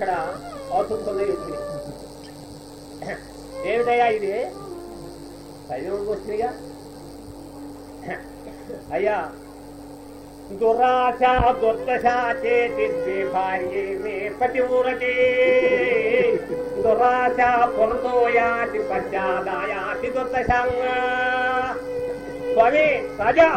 ఇక్కడ అవుతుంది ఇప్పుడు ఏమిటయ్యా ఇది చదివుడికి వచ్చిందిగా అయ్యా దురాశ దుర్దశ చేతి భార్యే మే పతిమూరతి దురాశ పురతోయాతి పశ్చాదాయాతి దుర్దశంగా స్వామి రాజా